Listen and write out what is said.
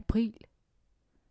april.